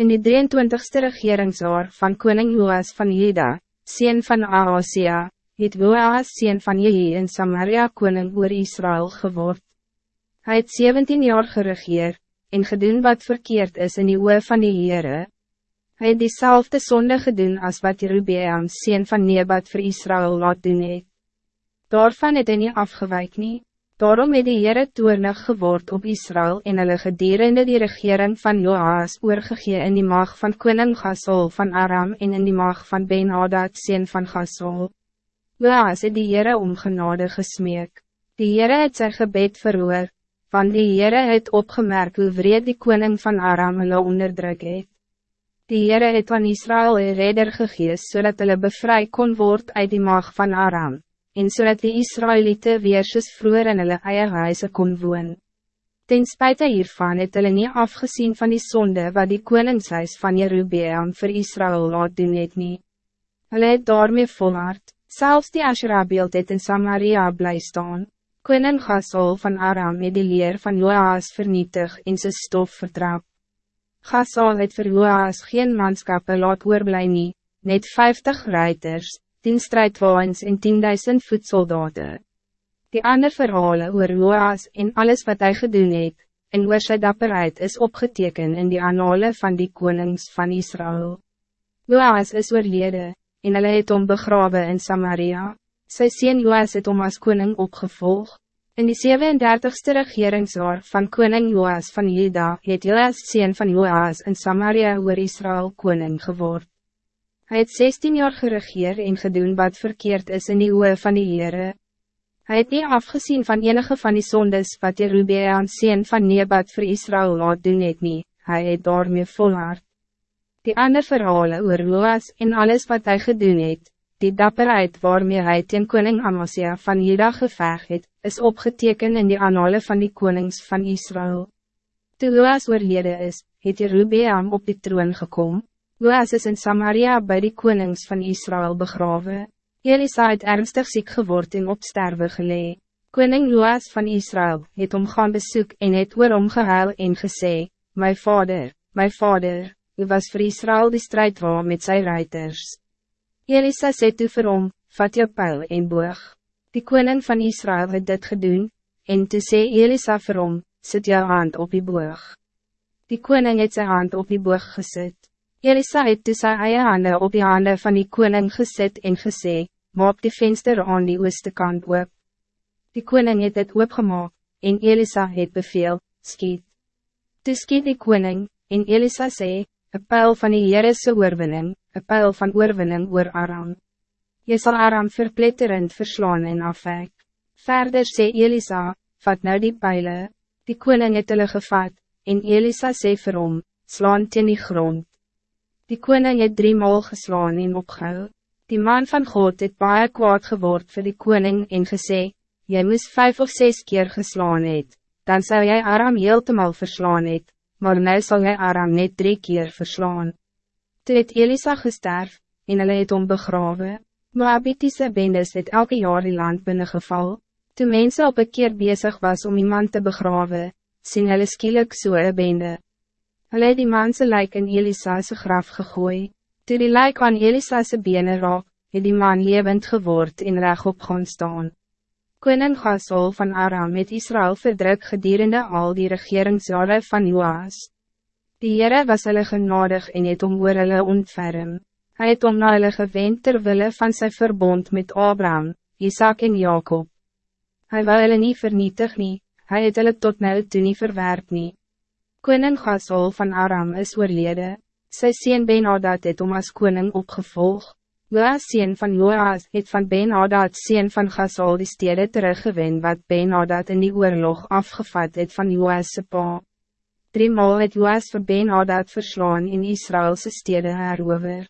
In die 23ste regeringsjaar van koning Joas van Juda, sien van Ahasia, het Joas sien van Jehi in Samaria koning oor Israël geword. Hij het 17 jaar geregeer, en gedoen wat verkeerd is in die oor van die Heere. Hy het diezelfde sonde gedoen als wat Jerubeam sien van Nebat voor Israël laat doen het. Daarvan het hy nie afgewijk nie. Daarom het die Heere toernig geword op Israël en hulle gedurende die regering van Joas oorgegee in die mag van koning Gasol van Aram en in die mag van Ben-Hadad sien van Gasol. Joas het die Heere om genade gesmeek. Die Heere het sy gebed verhoor, van die Heere het opgemerkt hoe wreed die koning van Aram hulle onderdruk het. Die Heere het aan Israël een redder gegees, zodat hulle bevry kon word uit die mag van Aram, en zodat die Israëlieten weer soos vroeger in hulle eie huise kon woon. Ten spijt hiervan het hulle nie afgezien van die zonde wat die koningshuis van Jerubeam voor Israël laat doen het nie. Hulle het daarmee volhard, zelfs die Asherah-beeld het in Samaria bly staan. Koning Gasol van Aram het die leer van Joas vernietig en sy stof vertrap. Gasol het vir Joas geen manskappe laat oorblij nie, net 50 ruiters, 10 strijdwaans en 10.000 voedsoldaten. Die ander verhalen oor Joas en alles wat hij gedoen het, en oor sy dapperheid is opgeteken in die anale van die konings van Israël. Joas is oorlede, en hulle het om begrawe in Samaria. Sy sien Joas het om as koning opgevolg. In die 37ste regeringsjaar van koning Joas van Juda het Joas sien van Joas in Samaria oor Israël koning geword. Hij het 16 jaar geregeer en gedoen wat verkeerd is in die oe van die Heere. Hy het nie afgezien van enige van die sondes wat Jerubeaan sien van Nebat voor Israël laat doen het nie, hy het daarmee volhard. Die ander verhalen oor Joas en alles wat hij gedoen het, Die dapperheid waarmee hij ten koning Amasia van Juda geveg het, is opgeteken in die anale van die konings van Israël. Toe Loas oorlede is, het Jerubeam op die troon gekom. Loas is in Samaria bij die konings van Israël begraven. Elisa het ernstig ziek geword en op sterwe gelee. Koning Loas van Israël het om gaan bezoek en het oor omgehuil en gesê, My vader, my vader, u was voor Israël die strijd waar met zijn ruiters. Elisa sê toe vir hom, vat jou pijl en boog. Die koning van Israël het dit gedoen, en toe sê Elisa vir hom, sit jou hand op die boog. Die koning het zijn hand op die boog gezet. Elisa het toe sy eie hande op die hande van die koning gezet en gesê, maak die venster aan die ooste kant oop. Die koning het het oopgemaak, en Elisa het beveel, skiet. Toe skiet die koning, en Elisa sê, een pijl van die Heerese oorwinning, een pijl van oorwinning oor Aram. Je zal Aram verpletterend verslaan en afwek. Verder sê Elisa, vat nou die pijlen, die koning het hulle gevat, en Elisa sê vir hom, slaan teen die grond. Die koning het drie maal geslaan en opgehou. Die man van God het baie kwaad geword voor die koning en gesê, jy moes vijf of zes keer geslaan het, dan zou jij Aram heeltemal verslaan het, maar nu zal jij Aram net drie keer verslaan. Toe het Elisa gesterf, en hulle het om begrawe. Moabitiese bendes het elke jaar die land binnengeval. Toe mense op een keer bezig was om iemand te begrawe, sien hulle skielik so een bende. Hulle het die manse lijk in Elisa's graf gegooi. Toe die lijk aan Elisa's bene raak, het die man levend geword en rechtop gaan staan. Koning Gasol van Aram het Israël verdruk gedurende al die regeringsjare van Joas. Die Heere was hulle genadig en het om oor hulle ontferm. Hy het om na hulle gewend terwille van zijn verbond met Abraham, Isaac en Jacob. Hij wou hulle nie vernietig nie, hy het hulle tot nou toe nie verwerp nie. Koning Gasol van Aram is oorlede, sy sien Ben-Hadad het om as koning opgevolg. Joas sien van Joas het van Ben-Hadad sien van Gasol die stede teruggewen wat Ben-Hadad in die oorlog afgevat het van Joas' pa. Driemaal het Joas vir Ben Hadad verslaan in Israëlse stede herover.